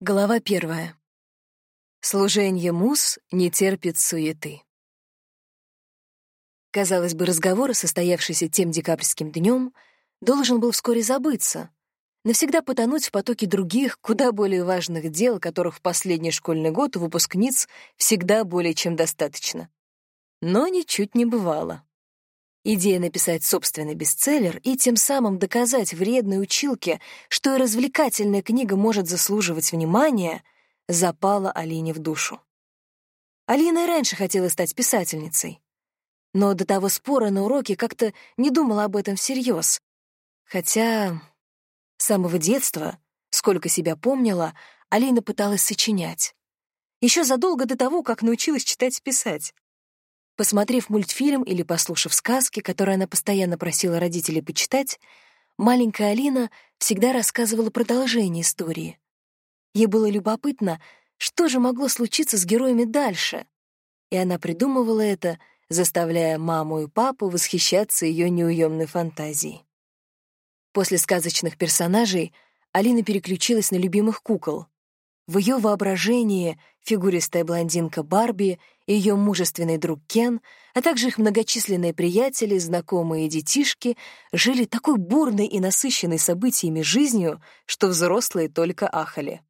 Глава первая. Служение мус не терпит суеты. Казалось бы, разговор, состоявшийся тем декабрьским днем, должен был вскоре забыться, навсегда потонуть в потоке других, куда более важных дел, которых в последний школьный год у выпускниц всегда более чем достаточно. Но ничуть не бывало. Идея написать собственный бестселлер и тем самым доказать вредной училке, что и развлекательная книга может заслуживать внимания, запала Алине в душу. Алина и раньше хотела стать писательницей. Но до того спора на уроке как-то не думала об этом всерьез. Хотя с самого детства, сколько себя помнила, Алина пыталась сочинять. Еще задолго до того, как научилась читать и писать. Посмотрев мультфильм или послушав сказки, которые она постоянно просила родителей почитать, маленькая Алина всегда рассказывала продолжение истории. Ей было любопытно, что же могло случиться с героями дальше, и она придумывала это, заставляя маму и папу восхищаться ее неуемной фантазией. После сказочных персонажей Алина переключилась на любимых кукол. В ее воображении фигуристая блондинка Барби ее мужественный друг Кен, а также их многочисленные приятели, знакомые и детишки жили такой бурной и насыщенной событиями жизнью, что взрослые только ахали.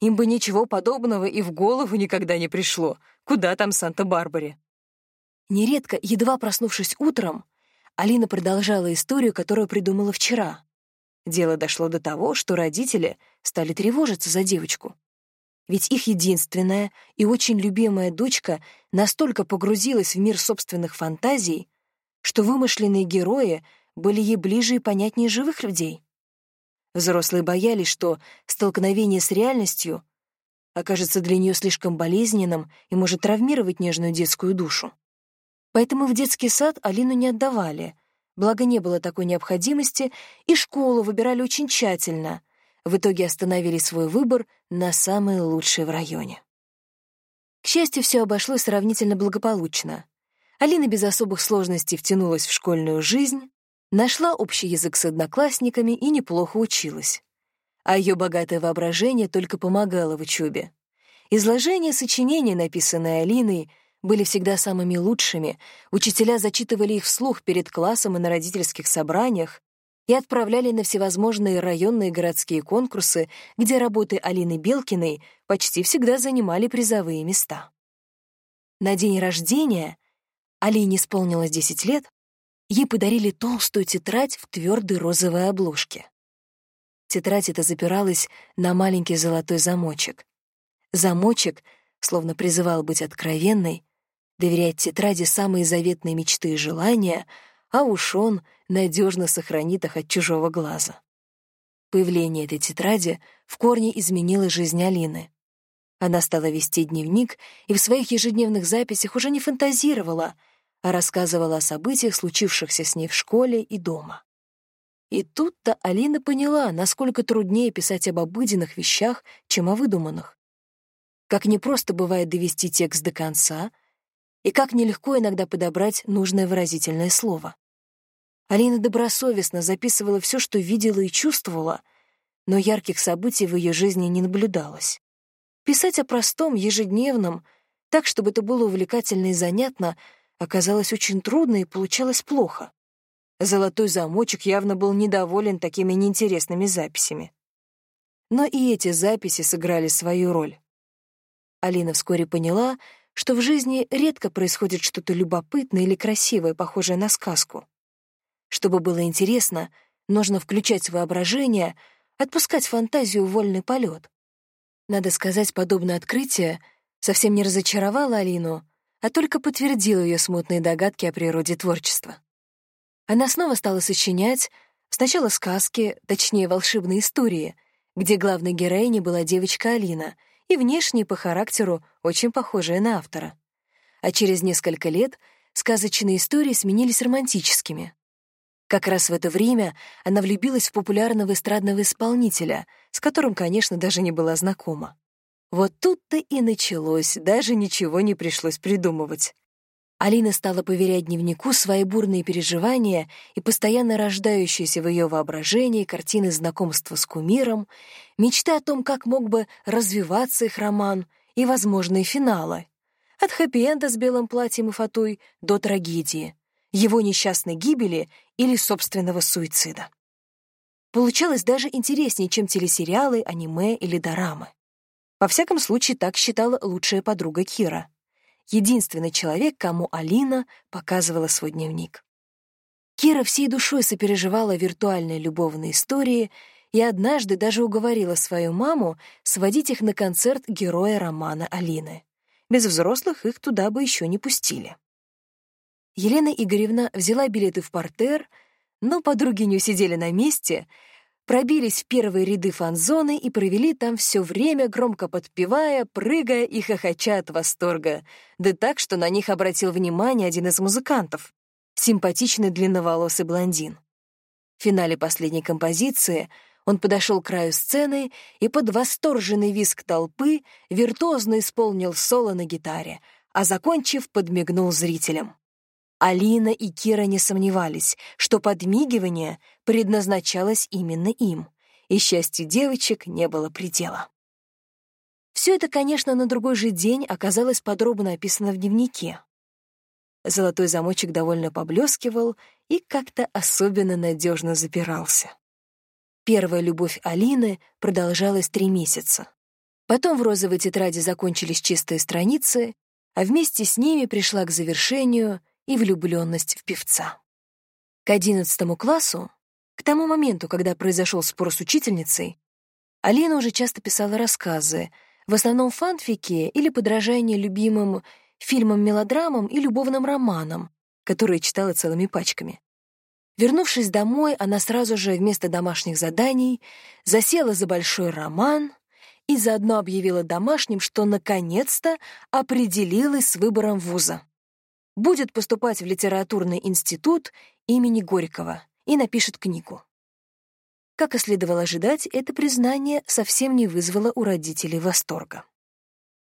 Им бы ничего подобного и в голову никогда не пришло. Куда там Санта-Барбаре? Нередко, едва проснувшись утром, Алина продолжала историю, которую придумала вчера. Дело дошло до того, что родители стали тревожиться за девочку. Ведь их единственная и очень любимая дочка настолько погрузилась в мир собственных фантазий, что вымышленные герои были ей ближе и понятнее живых людей. Взрослые боялись, что столкновение с реальностью окажется для нее слишком болезненным и может травмировать нежную детскую душу. Поэтому в детский сад Алину не отдавали, благо не было такой необходимости, и школу выбирали очень тщательно — в итоге остановили свой выбор на самые лучшие в районе. К счастью, все обошлось сравнительно благополучно. Алина без особых сложностей втянулась в школьную жизнь, нашла общий язык с одноклассниками и неплохо училась. А ее богатое воображение только помогало в учебе. Изложения сочинений, написанные Алиной, были всегда самыми лучшими, учителя зачитывали их вслух перед классом и на родительских собраниях, и отправляли на всевозможные районные городские конкурсы, где работы Алины Белкиной почти всегда занимали призовые места. На день рождения Алине исполнилось 10 лет, ей подарили толстую тетрадь в твердой розовой обложке. Тетрадь эта запиралась на маленький золотой замочек. Замочек, словно призывал быть откровенной, доверять тетради самые заветные мечты и желания — а уж он надежно сохранит их от чужого глаза. Появление этой тетради в корне изменило жизнь Алины. Она стала вести дневник и в своих ежедневных записях уже не фантазировала, а рассказывала о событиях, случившихся с ней в школе и дома. И тут-то Алина поняла, насколько труднее писать об обыденных вещах, чем о выдуманных. Как непросто бывает довести текст до конца, и как нелегко иногда подобрать нужное выразительное слово. Алина добросовестно записывала все, что видела и чувствовала, но ярких событий в ее жизни не наблюдалось. Писать о простом, ежедневном, так, чтобы это было увлекательно и занятно, оказалось очень трудно и получалось плохо. Золотой замочек явно был недоволен такими неинтересными записями. Но и эти записи сыграли свою роль. Алина вскоре поняла, что в жизни редко происходит что-то любопытное или красивое, похожее на сказку. Чтобы было интересно, нужно включать воображение, отпускать фантазию в вольный полет. Надо сказать, подобное открытие совсем не разочаровало Алину, а только подтвердило ее смутные догадки о природе творчества. Она снова стала сочинять сначала сказки, точнее, волшебные истории, где главной героиней была девочка Алина и внешне по характеру очень похожая на автора. А через несколько лет сказочные истории сменились романтическими. Как раз в это время она влюбилась в популярного эстрадного исполнителя, с которым, конечно, даже не была знакома. Вот тут-то и началось, даже ничего не пришлось придумывать. Алина стала поверять дневнику свои бурные переживания и постоянно рождающиеся в ее воображении картины знакомства с кумиром, мечты о том, как мог бы развиваться их роман и возможные финалы. От хэппи-энда с белым платьем и фатой до трагедии, его несчастной гибели или собственного суицида. Получалось даже интереснее, чем телесериалы, аниме или дорамы. Во всяком случае, так считала лучшая подруга Кира единственный человек, кому Алина показывала свой дневник. Кира всей душой сопереживала виртуальные любовные истории и однажды даже уговорила свою маму сводить их на концерт героя романа Алины. Без взрослых их туда бы еще не пустили. Елена Игоревна взяла билеты в портер, но подруги не усидели на месте — пробились в первые ряды фан-зоны и провели там все время, громко подпевая, прыгая и хохоча от восторга. Да так, что на них обратил внимание один из музыкантов — симпатичный длинноволосый блондин. В финале последней композиции он подошел к краю сцены и под восторженный визг толпы виртуозно исполнил соло на гитаре, а, закончив, подмигнул зрителям. Алина и Кира не сомневались, что подмигивание предназначалось именно им, и счастью девочек не было предела. Все это, конечно, на другой же день оказалось подробно описано в дневнике. Золотой замочек довольно поблескивал и как-то особенно надежно запирался. Первая любовь Алины продолжалась три месяца. Потом в розовой тетради закончились чистые страницы, а вместе с ними пришла к завершению — и влюбленность в певца. К одиннадцатому классу, к тому моменту, когда произошел спор с учительницей, Алина уже часто писала рассказы, в основном фанфики или подражания любимым фильмам-мелодрамам и любовным романам, которые читала целыми пачками. Вернувшись домой, она сразу же вместо домашних заданий засела за большой роман и заодно объявила домашним, что наконец-то определилась с выбором вуза будет поступать в литературный институт имени Горького и напишет книгу. Как и следовало ожидать, это признание совсем не вызвало у родителей восторга.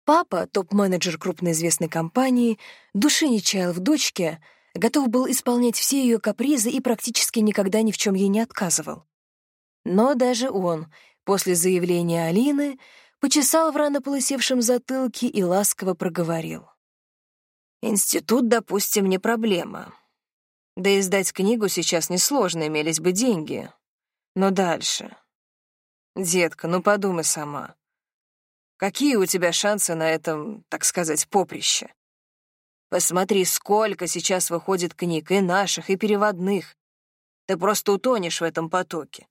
Папа, топ-менеджер крупной известной компании, души не чаял в дочке, готов был исполнять все ее капризы и практически никогда ни в чем ей не отказывал. Но даже он, после заявления Алины, почесал в рано полысевшем затылке и ласково проговорил — Институт, допустим, не проблема. Да и сдать книгу сейчас несложно, имелись бы деньги. Но дальше... Детка, ну подумай сама. Какие у тебя шансы на этом, так сказать, поприще? Посмотри, сколько сейчас выходит книг, и наших, и переводных. Ты просто утонешь в этом потоке.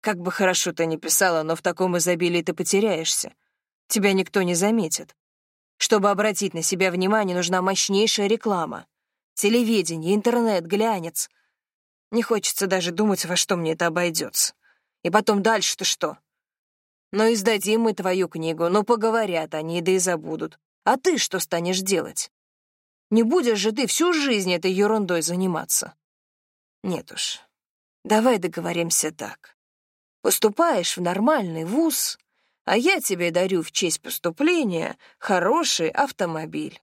Как бы хорошо ты ни писала, но в таком изобилии ты потеряешься. Тебя никто не заметит. Чтобы обратить на себя внимание, нужна мощнейшая реклама. Телевидение, интернет, глянец. Не хочется даже думать, во что мне это обойдется. И потом дальше-то что? Ну, издадим мы твою книгу, ну, поговорят они, да и забудут. А ты что станешь делать? Не будешь же ты всю жизнь этой ерундой заниматься? Нет уж, давай договоримся так. Поступаешь в нормальный вуз, а я тебе дарю в честь поступления хороший автомобиль.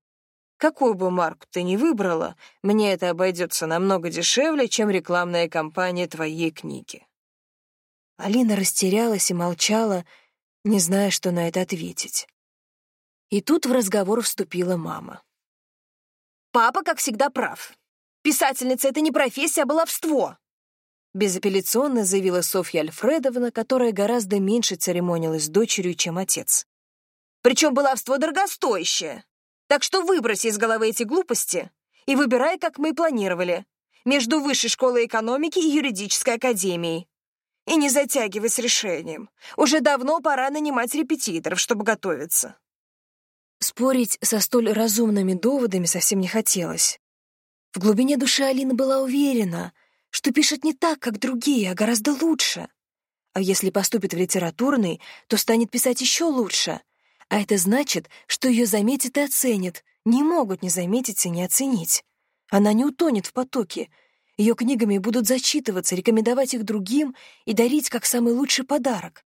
Какую бы марку ты ни выбрала, мне это обойдется намного дешевле, чем рекламная кампания твоей книги». Алина растерялась и молчала, не зная, что на это ответить. И тут в разговор вступила мама. «Папа, как всегда, прав. Писательница — это не профессия, а баловство. Безапелляционно заявила Софья Альфредовна, которая гораздо меньше церемонилась с дочерью, чем отец. Причем баловство дорогостоящее. Так что выброси из головы эти глупости и выбирай, как мы и планировали, между Высшей школой экономики и юридической академией. И не затягивай с решением. Уже давно пора нанимать репетиторов, чтобы готовиться. Спорить со столь разумными доводами совсем не хотелось. В глубине души Алина была уверена — что пишет не так, как другие, а гораздо лучше. А если поступит в литературный, то станет писать еще лучше. А это значит, что ее заметят и оценят. Не могут не заметить и не оценить. Она не утонет в потоке. Ее книгами будут зачитываться, рекомендовать их другим и дарить как самый лучший подарок.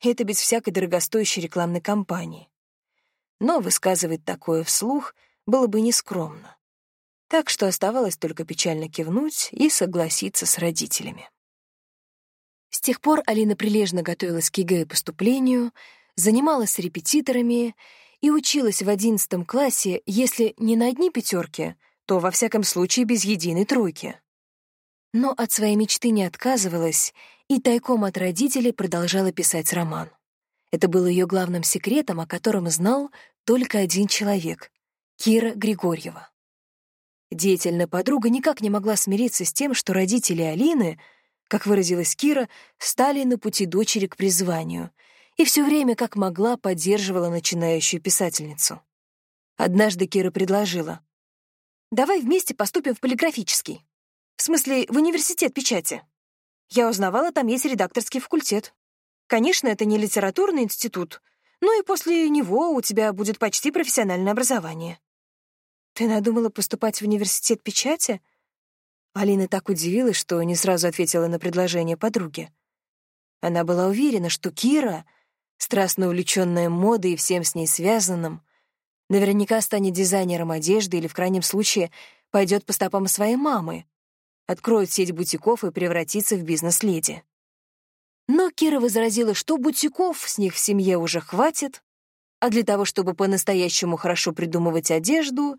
это без всякой дорогостоящей рекламной кампании. Но высказывать такое вслух было бы нескромно. Так что оставалось только печально кивнуть и согласиться с родителями. С тех пор Алина прилежно готовилась к ЕГЭ и поступлению, занималась с репетиторами и училась в одиннадцатом классе, если не на одни пятерки, то, во всяком случае, без единой тройки. Но от своей мечты не отказывалась и тайком от родителей продолжала писать роман. Это было ее главным секретом, о котором знал только один человек — Кира Григорьева. Деятельная подруга никак не могла смириться с тем, что родители Алины, как выразилась Кира, стали на пути дочери к призванию — и все время, как могла, поддерживала начинающую писательницу. Однажды Кира предложила. «Давай вместе поступим в полиграфический. В смысле, в университет печати. Я узнавала, там есть редакторский факультет. Конечно, это не литературный институт, но и после него у тебя будет почти профессиональное образование». «Ты надумала поступать в университет печати?» Алина так удивилась, что не сразу ответила на предложение подруги. Она была уверена, что Кира страстно увлечённая модой и всем с ней связанным, наверняка станет дизайнером одежды или, в крайнем случае, пойдет по стопам своей мамы, откроет сеть бутиков и превратится в бизнес-леди. Но Кира возразила, что бутиков с них в семье уже хватит, а для того, чтобы по-настоящему хорошо придумывать одежду,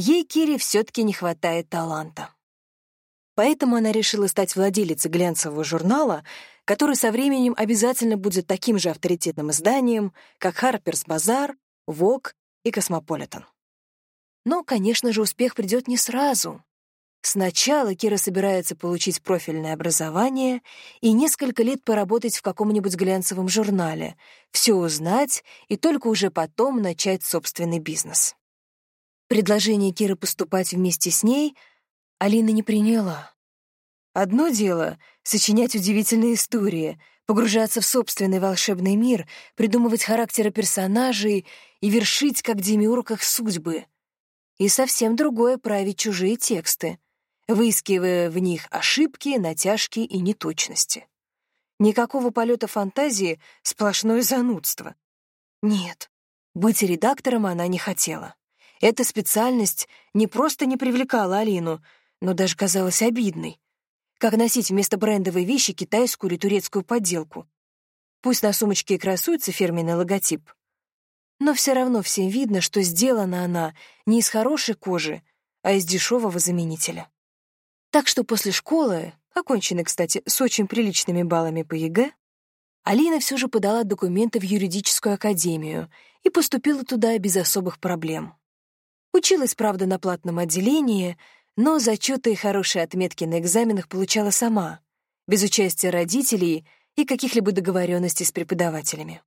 ей, Кире, все-таки не хватает таланта. Поэтому она решила стать владелицей глянцевого журнала, который со временем обязательно будет таким же авторитетным изданием, как Harper's Bazaar, Vogue и Cosmopolitan. Но, конечно же, успех придет не сразу. Сначала Кира собирается получить профильное образование и несколько лет поработать в каком-нибудь глянцевом журнале, все узнать и только уже потом начать собственный бизнес. Предложение Киры поступать вместе с ней Алина не приняла. Одно дело — сочинять удивительные истории, погружаться в собственный волшебный мир, придумывать характеры персонажей и вершить, как демиург, их судьбы. И совсем другое — править чужие тексты, выискивая в них ошибки, натяжки и неточности. Никакого полета фантазии, сплошное занудство. Нет, быть редактором она не хотела. Эта специальность не просто не привлекала Алину, но даже казалась обидной как носить вместо брендовой вещи китайскую или турецкую подделку. Пусть на сумочке и красуется фирменный логотип, но все равно всем видно, что сделана она не из хорошей кожи, а из дешевого заменителя. Так что после школы, оконченной, кстати, с очень приличными баллами по ЕГЭ, Алина все же подала документы в юридическую академию и поступила туда без особых проблем. Училась, правда, на платном отделении — но зачеты и хорошие отметки на экзаменах получала сама, без участия родителей и каких-либо договоренностей с преподавателями.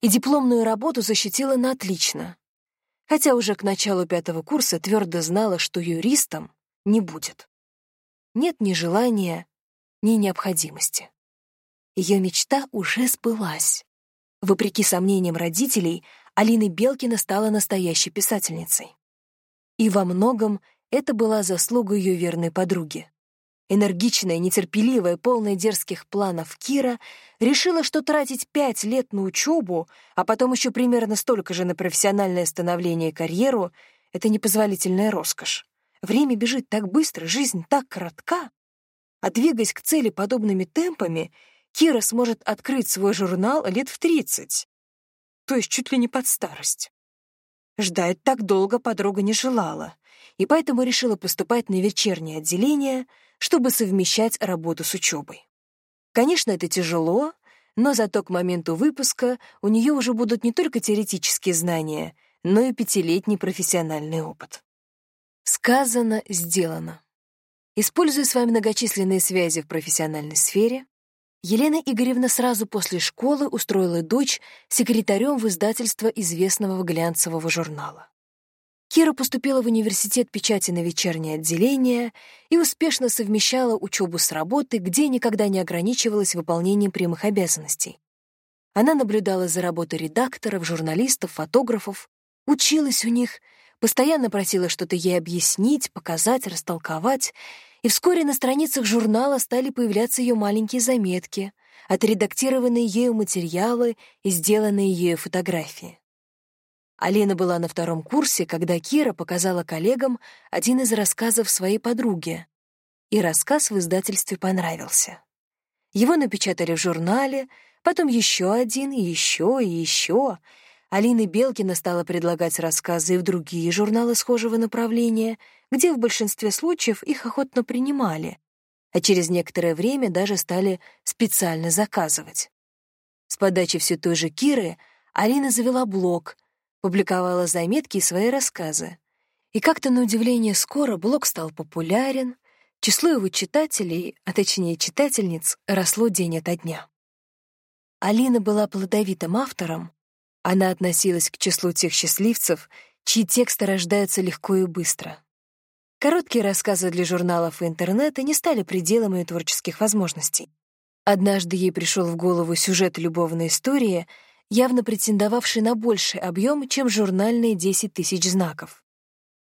И дипломную работу защитила на отлично, хотя уже к началу пятого курса твердо знала, что юристом не будет. Нет ни желания, ни необходимости. Ее мечта уже сбылась. Вопреки сомнениям родителей, Алина Белкина стала настоящей писательницей. И во многом это была заслуга ее верной подруги. Энергичная, нетерпеливая, полная дерзких планов Кира решила, что тратить пять лет на учебу, а потом еще примерно столько же на профессиональное становление и карьеру — это непозволительная роскошь. Время бежит так быстро, жизнь так коротка. А двигаясь к цели подобными темпами, Кира сможет открыть свой журнал лет в тридцать, то есть чуть ли не под старость. Ждать так долго подруга не желала и поэтому решила поступать на вечернее отделение, чтобы совмещать работу с учебой. Конечно, это тяжело, но зато к моменту выпуска у нее уже будут не только теоретические знания, но и пятилетний профессиональный опыт. Сказано, сделано. Используя свои многочисленные связи в профессиональной сфере, Елена Игоревна сразу после школы устроила дочь секретарем в издательство известного глянцевого журнала. Кира поступила в университет печати на вечернее отделение и успешно совмещала учебу с работой, где никогда не ограничивалась выполнением прямых обязанностей. Она наблюдала за работой редакторов, журналистов, фотографов, училась у них, постоянно просила что-то ей объяснить, показать, растолковать, и вскоре на страницах журнала стали появляться ее маленькие заметки, отредактированные ею материалы и сделанные ею фотографии. Алина была на втором курсе, когда Кира показала коллегам один из рассказов своей подруги. И рассказ в издательстве понравился. Его напечатали в журнале, потом еще один, и еще, и еще. Алина Белкина стала предлагать рассказы и в другие журналы схожего направления, где в большинстве случаев их охотно принимали, а через некоторое время даже стали специально заказывать. С подачи все той же Киры Алина завела блог, публиковала заметки и свои рассказы. И как-то на удивление скоро блог стал популярен, число его читателей, а точнее читательниц, росло день ото дня. Алина была плодовитым автором, она относилась к числу тех счастливцев, чьи тексты рождаются легко и быстро. Короткие рассказы для журналов и интернета не стали пределом ее творческих возможностей. Однажды ей пришел в голову сюжет любовной истории, явно претендовавший на больший объем, чем журнальные 10 тысяч знаков.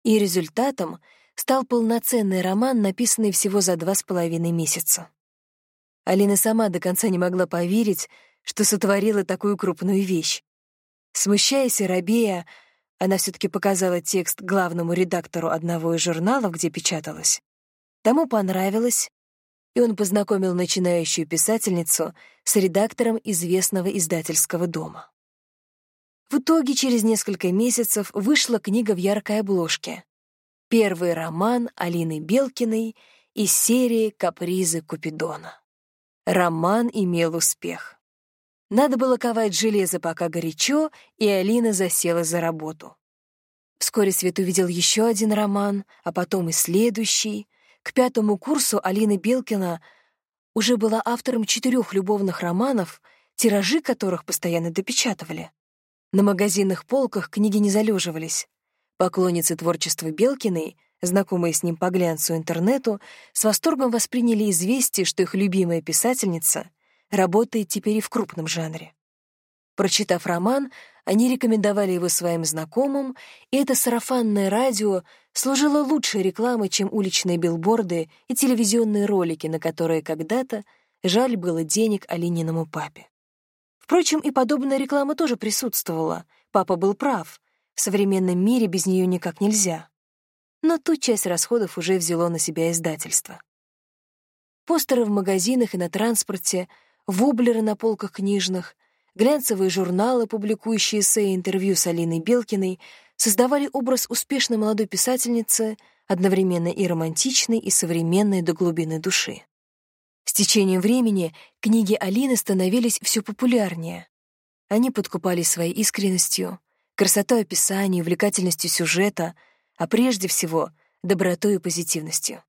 И результатом стал полноценный роман, написанный всего за два с половиной месяца. Алина сама до конца не могла поверить, что сотворила такую крупную вещь. Смущаясь и робея, она все-таки показала текст главному редактору одного из журналов, где печаталась. Тому понравилось, и он познакомил начинающую писательницу с редактором известного издательского дома. В итоге через несколько месяцев вышла книга в яркой обложке. Первый роман Алины Белкиной из серии «Капризы Купидона». Роман имел успех. Надо было ковать железо пока горячо, и Алина засела за работу. Вскоре Свет увидел еще один роман, а потом и следующий. К пятому курсу Алина Белкина уже была автором четырех любовных романов, тиражи которых постоянно допечатывали. На магазинных полках книги не залеживались. Поклонницы творчества Белкиной, знакомые с ним по глянцу интернету, с восторгом восприняли известие, что их любимая писательница работает теперь и в крупном жанре. Прочитав роман, они рекомендовали его своим знакомым, и это сарафанное радио служило лучшей рекламой, чем уличные билборды и телевизионные ролики, на которые когда-то жаль было денег Алининому папе. Впрочем, и подобная реклама тоже присутствовала. Папа был прав. В современном мире без нее никак нельзя. Но ту часть расходов уже взяло на себя издательство. Постеры в магазинах и на транспорте — воблеры на полках книжных, глянцевые журналы, публикующие эссе и интервью с Алиной Белкиной, создавали образ успешной молодой писательницы, одновременно и романтичной, и современной до глубины души. С течением времени книги Алины становились все популярнее. Они подкупали своей искренностью, красотой описания, увлекательностью сюжета, а прежде всего — добротой и позитивностью.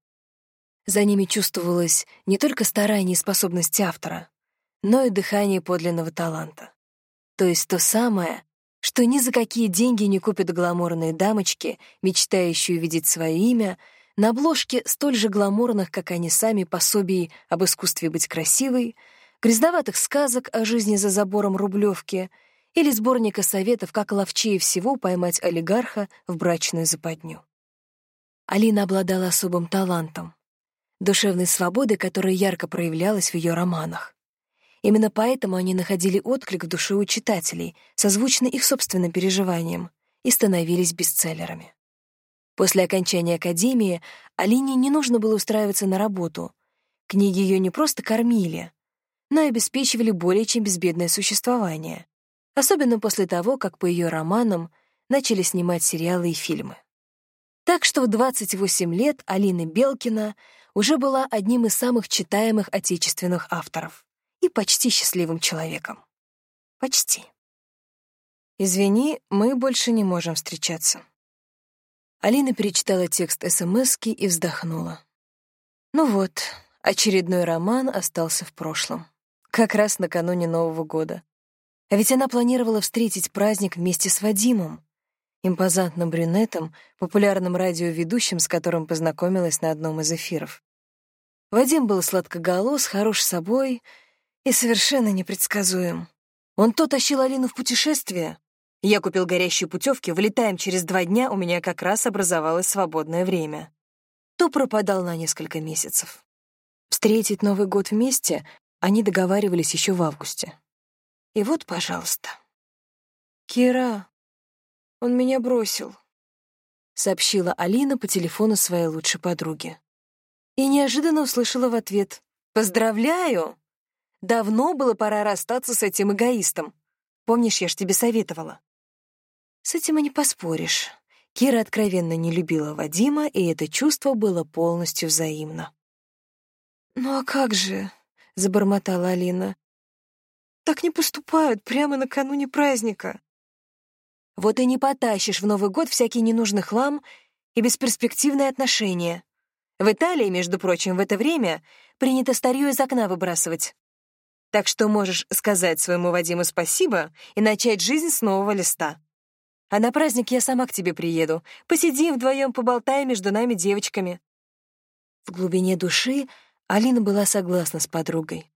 За ними чувствовалось не только старание и способность автора, но и дыхание подлинного таланта. То есть то самое, что ни за какие деньги не купят гламурные дамочки, мечтающие увидеть свое имя, на обложке столь же гламурных, как они сами, пособий об искусстве быть красивой, грязноватых сказок о жизни за забором Рублевки или сборника советов, как ловчее всего поймать олигарха в брачную западню. Алина обладала особым талантом, душевной свободой, которая ярко проявлялась в ее романах. Именно поэтому они находили отклик в душе у читателей, созвучный их собственным переживаниям, и становились бестселлерами. После окончания академии Алине не нужно было устраиваться на работу. Книги ее не просто кормили, но и обеспечивали более чем безбедное существование, особенно после того, как по ее романам начали снимать сериалы и фильмы. Так что в 28 лет Алина Белкина уже была одним из самых читаемых отечественных авторов и почти счастливым человеком. Почти. «Извини, мы больше не можем встречаться». Алина перечитала текст СМСки и вздохнула. Ну вот, очередной роман остался в прошлом. Как раз накануне Нового года. А ведь она планировала встретить праздник вместе с Вадимом, импозантным брюнетом, популярным радиоведущим, с которым познакомилась на одном из эфиров. Вадим был сладкоголос, хорош собой и совершенно непредсказуем. Он то тащил Алину в путешествие. Я купил горящие путевки, вылетаем через два дня, у меня как раз образовалось свободное время. То пропадал на несколько месяцев. Встретить Новый год вместе они договаривались еще в августе. И вот, пожалуйста. «Кира», он меня бросил», — сообщила Алина по телефону своей лучшей подруге. И неожиданно услышала в ответ «Поздравляю! Давно было пора расстаться с этим эгоистом. Помнишь, я ж тебе советовала?» С этим и не поспоришь. Кира откровенно не любила Вадима, и это чувство было полностью взаимно. «Ну а как же?» — забормотала Алина. «Так не поступают прямо накануне праздника». Вот и не потащишь в Новый год всякий ненужный хлам и бесперспективные отношения. В Италии, между прочим, в это время принято старье из окна выбрасывать. Так что можешь сказать своему Вадиму спасибо и начать жизнь с нового листа. А на праздник я сама к тебе приеду. Посидим вдвоем, поболтаем между нами девочками». В глубине души Алина была согласна с подругой.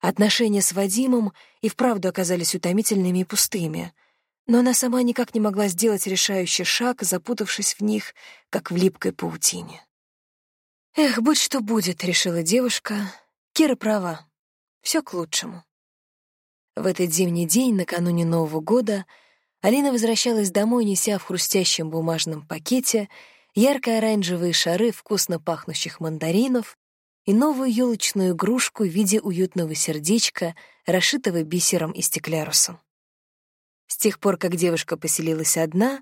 Отношения с Вадимом и вправду оказались утомительными и пустыми, но она сама никак не могла сделать решающий шаг, запутавшись в них, как в липкой паутине. «Эх, будь что будет», — решила девушка. Кира права. Все к лучшему. В этот зимний день, накануне Нового года, Алина возвращалась домой, неся в хрустящем бумажном пакете ярко-оранжевые шары вкусно пахнущих мандаринов и новую елочную игрушку в виде уютного сердечка, расшитого бисером и стеклярусом. С тех пор, как девушка поселилась одна,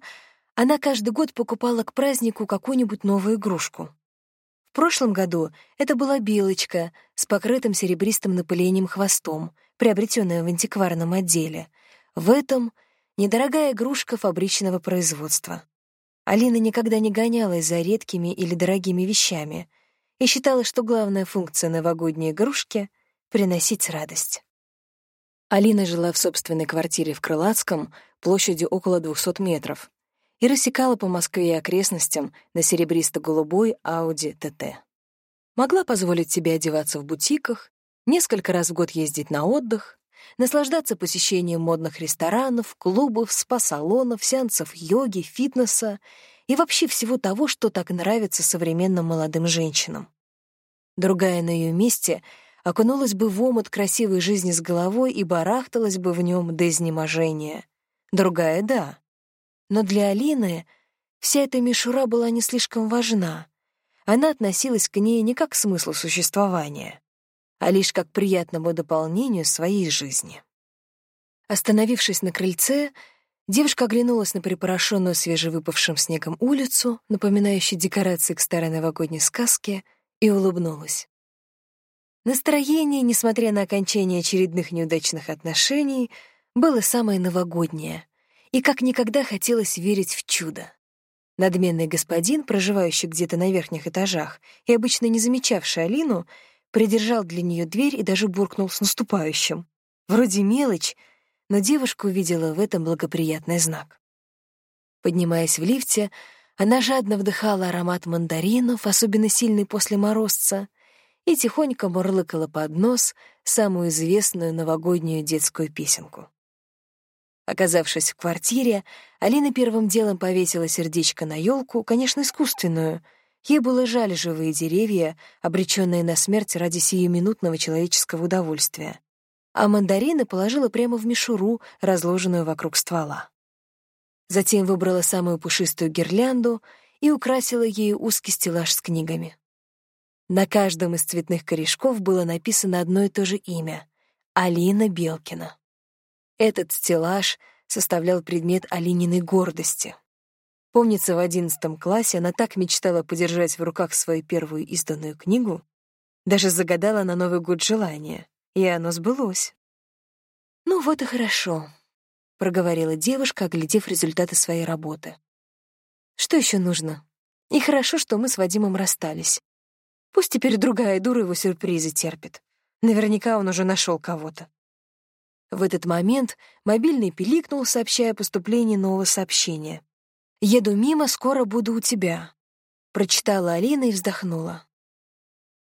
она каждый год покупала к празднику какую-нибудь новую игрушку — прошлом году это была белочка с покрытым серебристым напылением хвостом, приобретенная в антикварном отделе. В этом — недорогая игрушка фабричного производства. Алина никогда не гонялась за редкими или дорогими вещами и считала, что главная функция новогодней игрушки — приносить радость. Алина жила в собственной квартире в Крылатском площадью около 200 метров, и рассекала по Москве и окрестностям на серебристо-голубой Audi TT. Могла позволить себе одеваться в бутиках, несколько раз в год ездить на отдых, наслаждаться посещением модных ресторанов, клубов, спа-салонов, сеансов йоги, фитнеса и вообще всего того, что так нравится современным молодым женщинам. Другая на ее месте окунулась бы в омут красивой жизни с головой и барахталась бы в нем до изнеможения. Другая — да, но для Алины вся эта мишура была не слишком важна. Она относилась к ней не как к смыслу существования, а лишь как к приятному дополнению своей жизни. Остановившись на крыльце, девушка оглянулась на припорошенную свежевыпавшим снегом улицу, напоминающую декорации к старой новогодней сказке, и улыбнулась. Настроение, несмотря на окончание очередных неудачных отношений, было самое новогоднее, и как никогда хотелось верить в чудо. Надменный господин, проживающий где-то на верхних этажах и обычно не замечавший Алину, придержал для нее дверь и даже буркнул с наступающим. Вроде мелочь, но девушка увидела в этом благоприятный знак. Поднимаясь в лифте, она жадно вдыхала аромат мандаринов, особенно сильный после морозца, и тихонько мурлыкала под нос самую известную новогоднюю детскую песенку. Оказавшись в квартире, Алина первым делом повесила сердечко на елку, конечно, искусственную. Ей было жаль живые деревья, обреченные на смерть ради сиюминутного человеческого удовольствия. А мандарины положила прямо в мишуру, разложенную вокруг ствола. Затем выбрала самую пушистую гирлянду и украсила ею узкий стеллаж с книгами. На каждом из цветных корешков было написано одно и то же имя — Алина Белкина. Этот стеллаж составлял предмет Алининой гордости. Помнится, в одиннадцатом классе она так мечтала подержать в руках свою первую изданную книгу, даже загадала на Новый год желание, и оно сбылось. «Ну вот и хорошо», — проговорила девушка, оглядев результаты своей работы. «Что еще нужно? И хорошо, что мы с Вадимом расстались. Пусть теперь другая дура его сюрпризы терпит. Наверняка он уже нашел кого-то. В этот момент мобильный пиликнул, сообщая о поступлении нового сообщения. «Еду мимо, скоро буду у тебя», — прочитала Алина и вздохнула.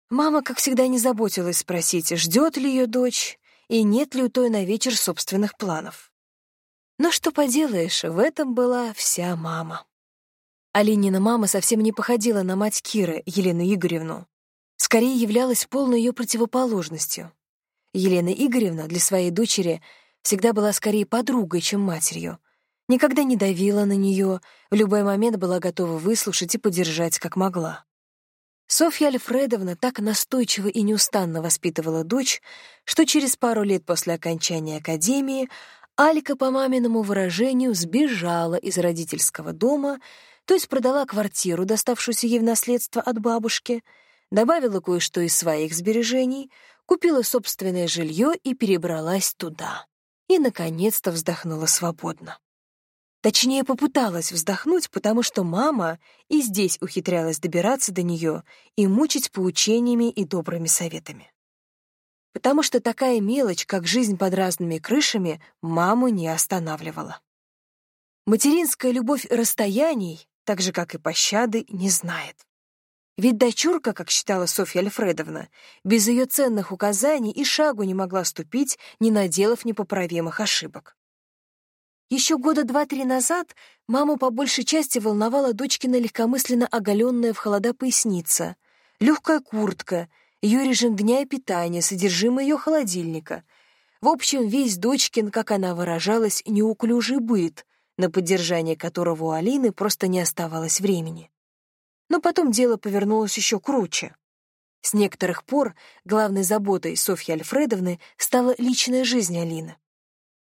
Мама, как всегда, не заботилась спросить, ждет ли ее дочь и нет ли у той на вечер собственных планов. Но что поделаешь, в этом была вся мама. Алинина мама совсем не походила на мать Киры, Елену Игоревну. Скорее являлась полной ее противоположностью. Елена Игоревна для своей дочери всегда была скорее подругой, чем матерью. Никогда не давила на нее, в любой момент была готова выслушать и поддержать, как могла. Софья Альфредовна так настойчиво и неустанно воспитывала дочь, что через пару лет после окончания академии Алька, по маминому выражению, сбежала из родительского дома, то есть продала квартиру, доставшуюся ей в наследство от бабушки, добавила кое-что из своих сбережений, купила собственное жилье и перебралась туда. И, наконец-то, вздохнула свободно. Точнее, попыталась вздохнуть, потому что мама и здесь ухитрялась добираться до нее и мучить поучениями и добрыми советами. Потому что такая мелочь, как жизнь под разными крышами, маму не останавливала. Материнская любовь расстояний, так же, как и пощады, не знает. Ведь дочурка, как считала Софья Альфредовна, без ее ценных указаний и шагу не могла ступить, не наделав непоправимых ошибок. Еще года два-три назад маму по большей части волновала дочкина легкомысленно оголенная в холода поясница, легкая куртка, ее режим дня и питания, содержимое ее холодильника. В общем, весь дочкин, как она выражалась, неуклюжий быт, на поддержание которого у Алины просто не оставалось времени. Но потом дело повернулось еще круче. С некоторых пор главной заботой Софьи Альфредовны стала личная жизнь Алины.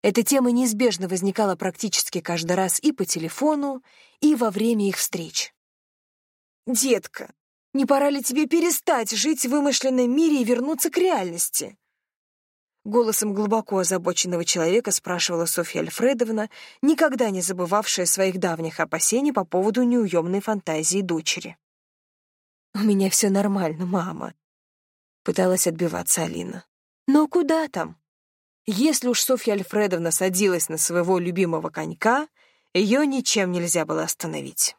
Эта тема неизбежно возникала практически каждый раз и по телефону, и во время их встреч. «Детка, не пора ли тебе перестать жить в вымышленном мире и вернуться к реальности?» Голосом глубоко озабоченного человека спрашивала Софья Альфредовна, никогда не забывавшая своих давних опасений по поводу неуемной фантазии дочери. «У меня все нормально, мама», — пыталась отбиваться Алина. «Но куда там? Если уж Софья Альфредовна садилась на своего любимого конька, ее ничем нельзя было остановить.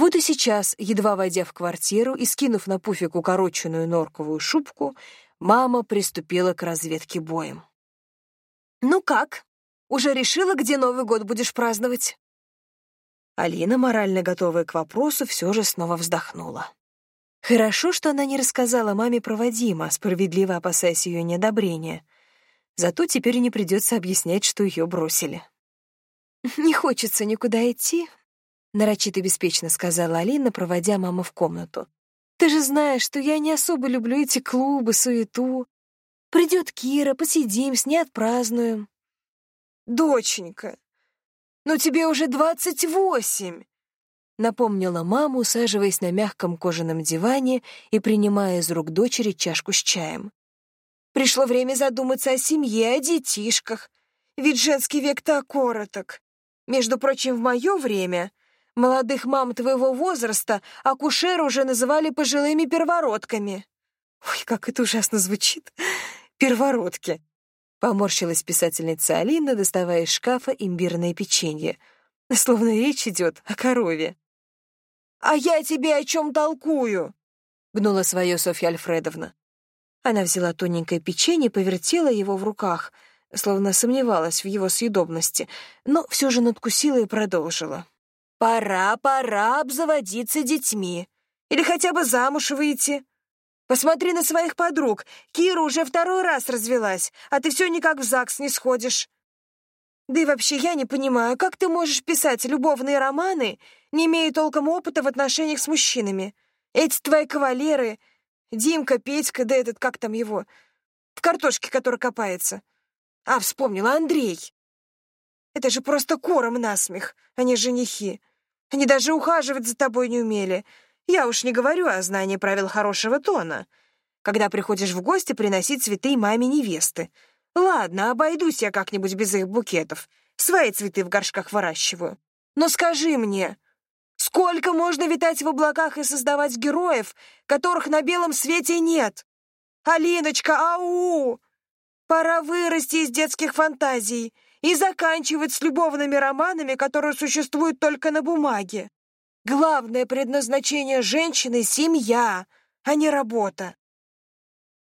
Вот и сейчас, едва войдя в квартиру и скинув на пуфик укороченную норковую шубку, мама приступила к разведке боем. «Ну как? Уже решила, где Новый год будешь праздновать?» Алина, морально готовая к вопросу, все же снова вздохнула. Хорошо, что она не рассказала маме про Вадима, справедливо опасаясь ее неодобрения — Зато теперь не придется объяснять, что ее бросили. «Не хочется никуда идти», — нарочито беспечно сказала Алина, проводя маму в комнату. «Ты же знаешь, что я не особо люблю эти клубы, суету. Придет Кира, посидим, с ней отпразднуем». «Доченька, но тебе уже двадцать восемь!» напомнила мама, усаживаясь на мягком кожаном диване и принимая из рук дочери чашку с чаем. Пришло время задуматься о семье, о детишках. Ведь женский век так короток. Между прочим, в мое время молодых мам твоего возраста акушеры уже называли пожилыми первородками. Ой, как это ужасно звучит. Первородки. Поморщилась писательница Алина, доставая из шкафа имбирное печенье. Словно речь идет о корове. «А я тебе о чем толкую?» — гнула свое Софья Альфредовна. Она взяла тоненькое печенье, повертела его в руках, словно сомневалась в его съедобности, но все же надкусила и продолжила. «Пора, пора обзаводиться детьми. Или хотя бы замуж выйти. Посмотри на своих подруг. Кира уже второй раз развелась, а ты все никак в ЗАГС не сходишь. Да и вообще я не понимаю, как ты можешь писать любовные романы, не имея толком опыта в отношениях с мужчинами? Эти твои кавалеры Димка, Петька, да этот, как там его, в картошке, который копается. А, вспомнила, Андрей. Это же просто кором насмех, а не женихи. Они даже ухаживать за тобой не умели. Я уж не говорю о знании правил хорошего тона. Когда приходишь в гости, приносить цветы маме невесты. Ладно, обойдусь я как-нибудь без их букетов. Свои цветы в горшках выращиваю. Но скажи мне, Сколько можно витать в облаках и создавать героев, которых на белом свете нет? Алиночка, ау! Пора вырасти из детских фантазий и заканчивать с любовными романами, которые существуют только на бумаге. Главное предназначение женщины — семья, а не работа.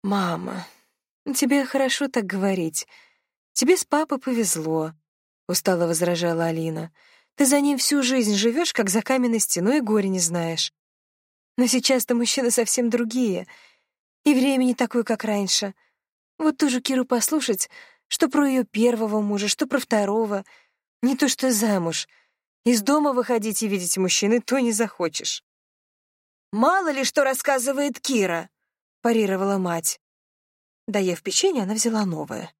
«Мама, тебе хорошо так говорить. Тебе с папой повезло», — устало возражала Алина. Ты за ним всю жизнь живешь, как за каменной стеной, и горе не знаешь. Но сейчас-то мужчины совсем другие, и время не такое, как раньше. Вот ту же Киру послушать, что про ее первого мужа, что про второго. Не то что замуж. Из дома выходить и видеть мужчины то не захочешь. «Мало ли что рассказывает Кира», — парировала мать. Доев печенье, она взяла новое.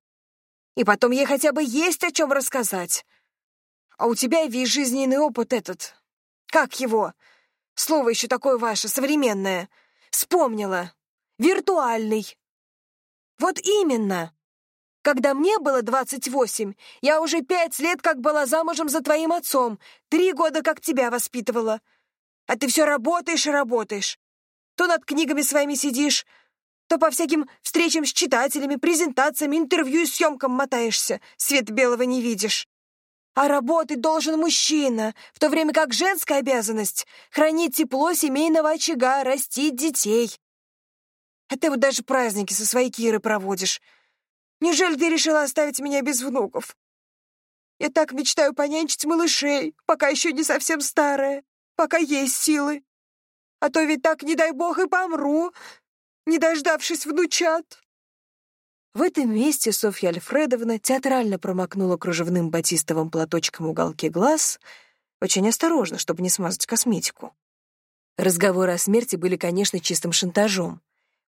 «И потом ей хотя бы есть о чем рассказать. А у тебя весь жизненный опыт этот. Как его? Слово еще такое ваше, современное. Вспомнила. Виртуальный. Вот именно. Когда мне было двадцать восемь, я уже пять лет как была замужем за твоим отцом, три года как тебя воспитывала. А ты все работаешь и работаешь. То над книгами своими сидишь, то по всяким встречам с читателями, презентациями, интервью и съемкам мотаешься, свет белого не видишь. А работать должен мужчина, в то время как женская обязанность — хранить тепло семейного очага, растить детей. А ты вот даже праздники со своей Кирой проводишь. Неужели ты решила оставить меня без внуков? Я так мечтаю понянчить малышей, пока еще не совсем старая, пока есть силы. А то ведь так, не дай бог, и помру, не дождавшись внучат. В этом месте Софья Альфредовна театрально промокнула кружевным батистовым платочком уголки глаз, очень осторожно, чтобы не смазать косметику. Разговоры о смерти были, конечно, чистым шантажом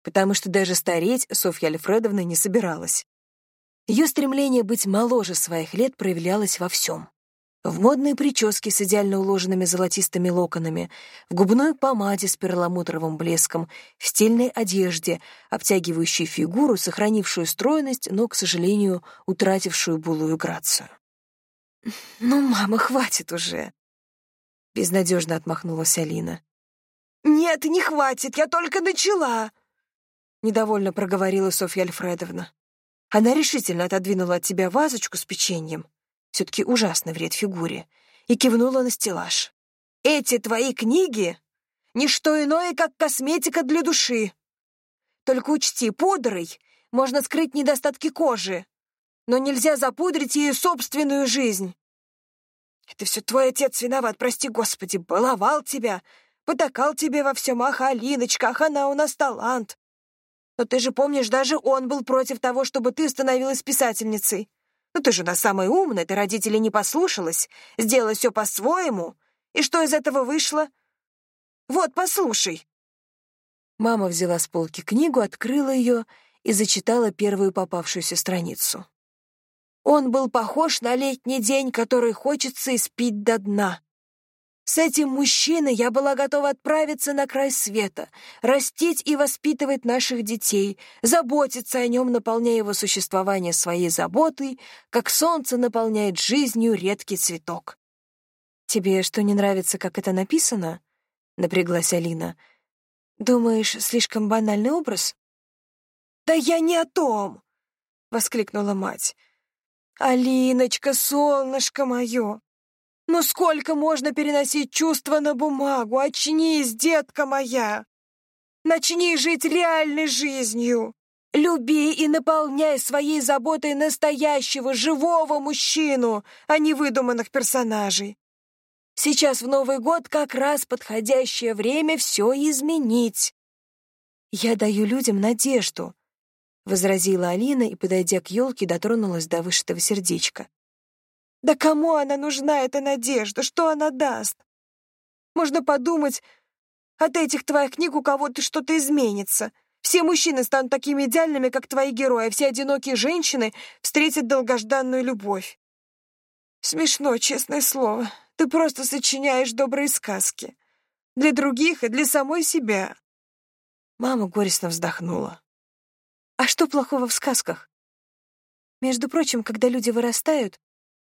потому что даже стареть Софья Альфредовна не собиралась. Ее стремление быть моложе своих лет проявлялось во всем. В модной прическе с идеально уложенными золотистыми локонами, в губной помаде с перламутровым блеском, в стильной одежде, обтягивающей фигуру, сохранившую стройность, но, к сожалению, утратившую былую грацию. «Ну, мама, хватит уже!» — безнадежно отмахнулась Алина. «Нет, не хватит, я только начала!» — недовольно проговорила Софья Альфредовна. Она решительно отодвинула от себя вазочку с печеньем, все-таки ужасный вред фигуре, и кивнула на стеллаж. «Эти твои книги — не что иное, как косметика для души. Только учти, пудрой можно скрыть недостатки кожи, но нельзя запудрить ею собственную жизнь. Это все твой отец виноват, прости господи, баловал тебя, потакал тебе во всем, ах, Алиночка, ах, она у нас талант. Но ты же помнишь, даже он был против того, чтобы ты становилась писательницей. Ну ты же на самая умная, ты родителей не послушалась, сделала все по-своему. И что из этого вышло? Вот, послушай. Мама взяла с полки книгу, открыла ее и зачитала первую попавшуюся страницу. Он был похож на летний день, который хочется испить до дна. С этим мужчиной я была готова отправиться на край света, растить и воспитывать наших детей, заботиться о нем, наполняя его существование своей заботой, как солнце наполняет жизнью редкий цветок. «Тебе что, не нравится, как это написано?» — напряглась Алина. «Думаешь, слишком банальный образ?» «Да я не о том!» — воскликнула мать. «Алиночка, солнышко мое, ну сколько можно переносить чувства на бумагу? Очнись, детка моя! Начни жить реальной жизнью! Люби и наполняй своей заботой настоящего, живого мужчину, а не выдуманных персонажей. Сейчас в Новый год как раз подходящее время все изменить. «Я даю людям надежду», — возразила Алина и, подойдя к елке, дотронулась до вышитого сердечка. Да кому она нужна, эта надежда? Что она даст? Можно подумать, от этих твоих книг у кого-то что-то изменится. Все мужчины станут такими идеальными, как твои герои, а все одинокие женщины встретят долгожданную любовь. Смешно, честное слово. Ты просто сочиняешь добрые сказки. Для других и для самой себя. Мама горестно вздохнула. А что плохого в сказках? Между прочим, когда люди вырастают,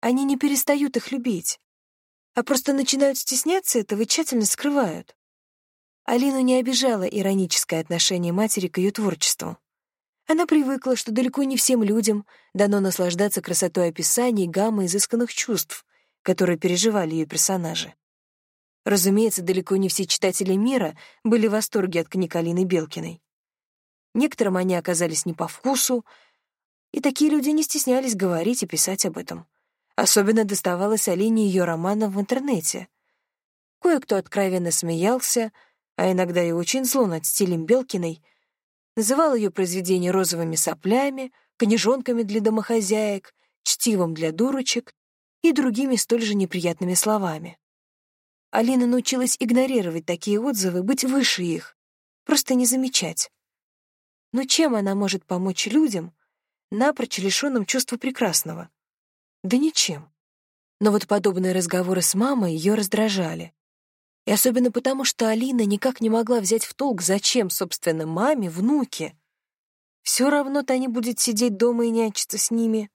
они не перестают их любить, а просто начинают стесняться этого и тщательно скрывают. Алину не обижало ироническое отношение матери к ее творчеству. Она привыкла, что далеко не всем людям дано наслаждаться красотой описаний и гаммой изысканных чувств, которые переживали ее персонажи. Разумеется, далеко не все читатели мира были в восторге от книг Алины Белкиной. Некоторым они оказались не по вкусу, и такие люди не стеснялись говорить и писать об этом. Особенно доставалось Алине ее романам в интернете. Кое-кто откровенно смеялся, а иногда и очень зло над стилем Белкиной, называл ее произведения розовыми соплями, книжонками для домохозяек, чтивом для дурочек и другими столь же неприятными словами. Алина научилась игнорировать такие отзывы, быть выше их, просто не замечать. Но чем она может помочь людям, напрочь лишенным чувства прекрасного? Да ничем. Но вот подобные разговоры с мамой ее раздражали. И особенно потому, что Алина никак не могла взять в толк, зачем, собственно, маме внуки. Все равно Таня будет сидеть дома и нянчиться с ними.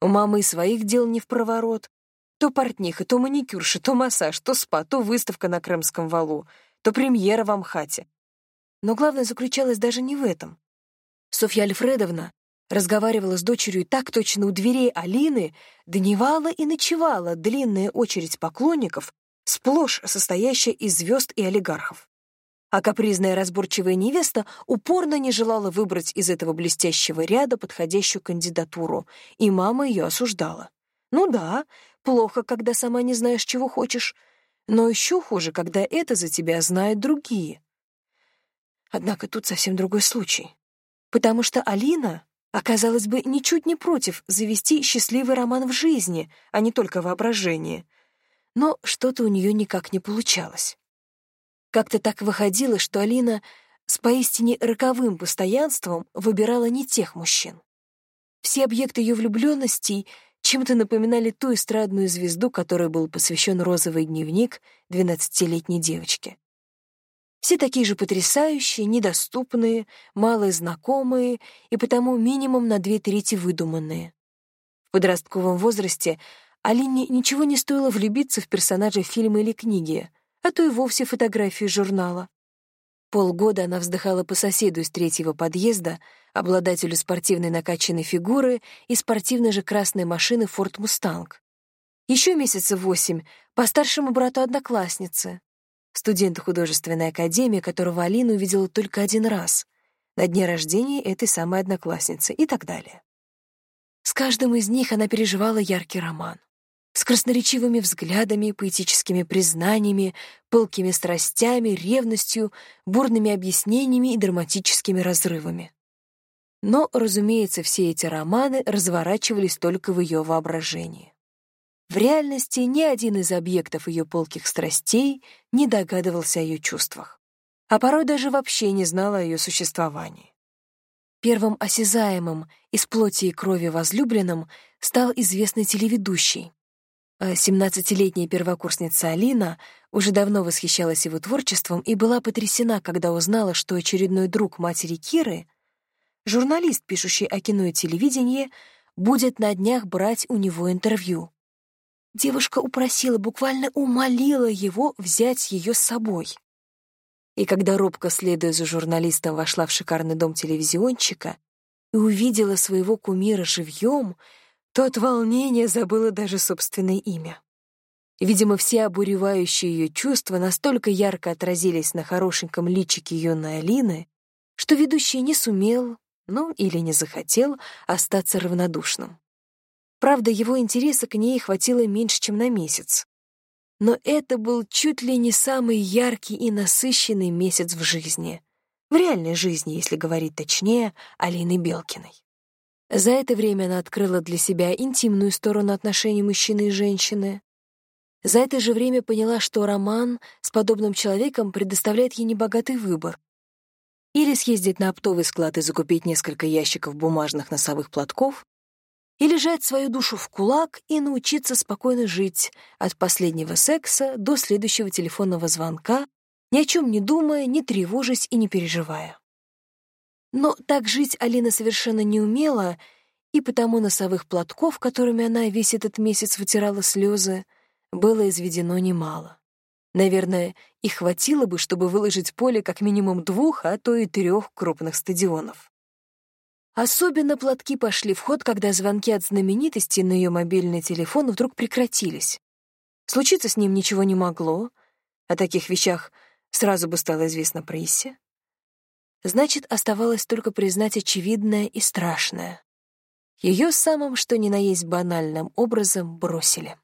У мамы и своих дел не в проворот. То портниха, то маникюрша, то массаж, то спа, то выставка на Крымском валу, то премьера в Амхате. Но главное заключалось даже не в этом. Софья Альфредовна разговаривала с дочерью так точно у дверей Алины, дневала и ночевала длинная очередь поклонников, сплошь состоящая из звезд и олигархов. А капризная разборчивая невеста упорно не желала выбрать из этого блестящего ряда подходящую кандидатуру, и мама ее осуждала. Ну да, Плохо, когда сама не знаешь, чего хочешь, но еще хуже, когда это за тебя знают другие. Однако тут совсем другой случай. Потому что Алина оказалась бы ничуть не против завести счастливый роман в жизни, а не только воображение. Но что-то у нее никак не получалось. Как-то так выходило, что Алина с поистине роковым постоянством выбирала не тех мужчин. Все объекты ее влюбленностей — чем-то напоминали ту эстрадную звезду, которой был посвящен розовый дневник двенадцатилетней девочки. Все такие же потрясающие, недоступные, малознакомые и потому минимум на две трети выдуманные. В подростковом возрасте Алине ничего не стоило влюбиться в персонажа фильма или книги, а то и вовсе фотографии журнала. Полгода она вздыхала по соседу из третьего подъезда, обладателю спортивной накачанной фигуры и спортивной же красной машины «Форд Мустанг». Еще месяца восемь по старшему брату одноклассницы, студента художественной академии, которого Алина увидела только один раз, на дне рождения этой самой одноклассницы и так далее. С каждым из них она переживала яркий роман с красноречивыми взглядами, поэтическими признаниями, пылкими страстями, ревностью, бурными объяснениями и драматическими разрывами. Но, разумеется, все эти романы разворачивались только в ее воображении. В реальности ни один из объектов ее полких страстей не догадывался о ее чувствах, а порой даже вообще не знал о ее существовании. Первым осязаемым из плоти и крови возлюбленным стал известный телеведущий, а семнадцатилетняя первокурсница Алина уже давно восхищалась его творчеством и была потрясена, когда узнала, что очередной друг матери Киры, журналист, пишущий о кино и телевидении, будет на днях брать у него интервью. Девушка упросила, буквально умолила его взять ее с собой. И когда робко, следуя за журналистом, вошла в шикарный дом телевизионщика и увидела своего кумира живьем — то от волнения забыла даже собственное имя. Видимо, все обуревающие ее чувства настолько ярко отразились на хорошеньком личике юной Алины, что ведущий не сумел, ну или не захотел, остаться равнодушным. Правда, его интереса к ней хватило меньше, чем на месяц. Но это был чуть ли не самый яркий и насыщенный месяц в жизни. В реальной жизни, если говорить точнее, Алины Белкиной. За это время она открыла для себя интимную сторону отношений мужчины и женщины. За это же время поняла, что роман с подобным человеком предоставляет ей небогатый выбор. Или съездить на оптовый склад и закупить несколько ящиков бумажных носовых платков, или жать свою душу в кулак и научиться спокойно жить от последнего секса до следующего телефонного звонка, ни о чем не думая, не тревожась и не переживая. Но так жить Алина совершенно не умела, и потому носовых платков, которыми она весь этот месяц вытирала слезы, было изведено немало. Наверное, их хватило бы, чтобы выложить поле как минимум двух, а то и трех крупных стадионов. Особенно платки пошли в ход, когда звонки от знаменитости на ее мобильный телефон вдруг прекратились. Случиться с ним ничего не могло, о таких вещах сразу бы стало известно прессе. Значит, оставалось только признать очевидное и страшное. Ее самым что ни на есть банальным образом бросили.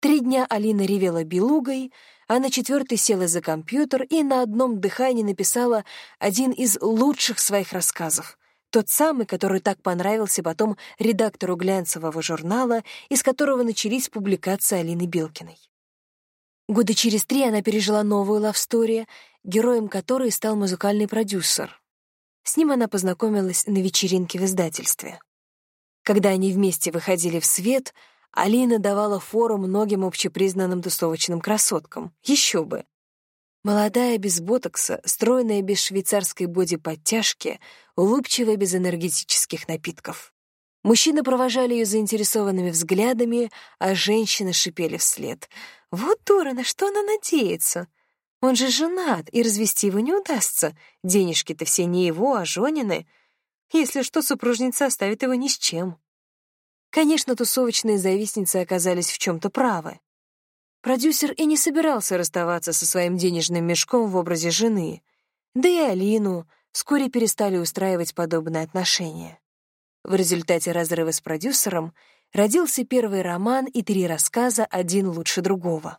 Три дня Алина ревела белугой, а на четвертый села за компьютер и на одном дыхании написала один из лучших своих рассказов, Тот самый, который так понравился потом редактору глянцевого журнала, из которого начались публикации Алины Белкиной. Года через три она пережила новую лавсторию, героем которой стал музыкальный продюсер. С ним она познакомилась на вечеринке в издательстве. Когда они вместе выходили в свет, Алина давала фору многим общепризнанным тусовочным красоткам. Еще бы! Молодая без ботокса, стройная без швейцарской боди-подтяжки, улыбчивая без энергетических напитков. Мужчины провожали ее заинтересованными взглядами, а женщины шипели вслед. «Вот дура, на что она надеется? Он же женат, и развести его не удастся. Денежки-то все не его, а Жонины. Если что, супружница оставит его ни с чем». Конечно, тусовочные завистницы оказались в чем то правы. Продюсер и не собирался расставаться со своим денежным мешком в образе жены, да и Алину вскоре перестали устраивать подобные отношения. В результате разрыва с продюсером родился первый роман и три рассказа «Один лучше другого».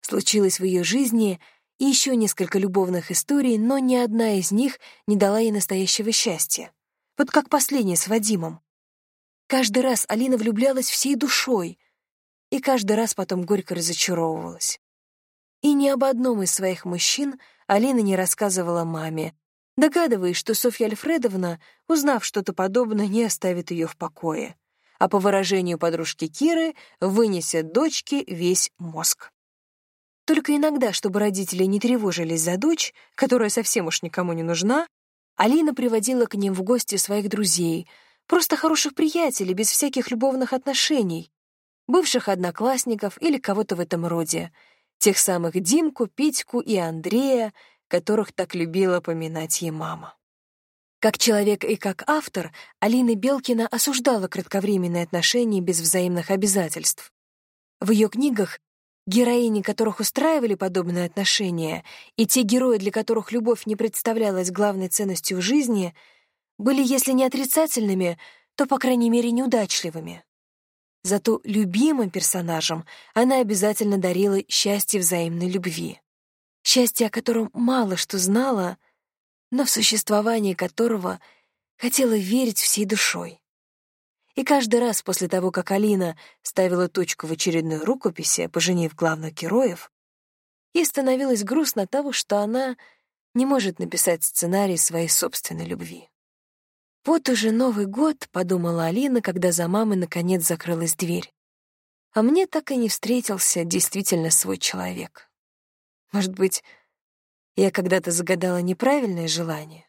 Случилось в ее жизни и еще несколько любовных историй, но ни одна из них не дала ей настоящего счастья. Вот как последняя с Вадимом. Каждый раз Алина влюблялась всей душой — и каждый раз потом горько разочаровывалась. И ни об одном из своих мужчин Алина не рассказывала маме, догадываясь, что Софья Альфредовна, узнав что-то подобное, не оставит ее в покое, а по выражению подружки Киры, вынесет дочке весь мозг. Только иногда, чтобы родители не тревожились за дочь, которая совсем уж никому не нужна, Алина приводила к ним в гости своих друзей, просто хороших приятелей, без всяких любовных отношений, бывших одноклассников или кого-то в этом роде, тех самых Димку, Петьку и Андрея, которых так любила поминать ей мама. Как человек и как автор, Алина Белкина осуждала кратковременные отношения без взаимных обязательств. В ее книгах героини которых устраивали подобные отношения, и те герои, для которых любовь не представлялась главной ценностью в жизни, были, если не отрицательными, то, по крайней мере, неудачливыми. Зато любимым персонажам она обязательно дарила счастье взаимной любви. Счастье, о котором мало что знала, но в существование которого хотела верить всей душой. И каждый раз после того, как Алина ставила точку в очередной рукописи, поженив главных героев, ей становилось грустно того, что она не может написать сценарий своей собственной любви. «Вот уже Новый год», — подумала Алина, когда за мамой наконец закрылась дверь. А мне так и не встретился действительно свой человек. Может быть, я когда-то загадала неправильное желание?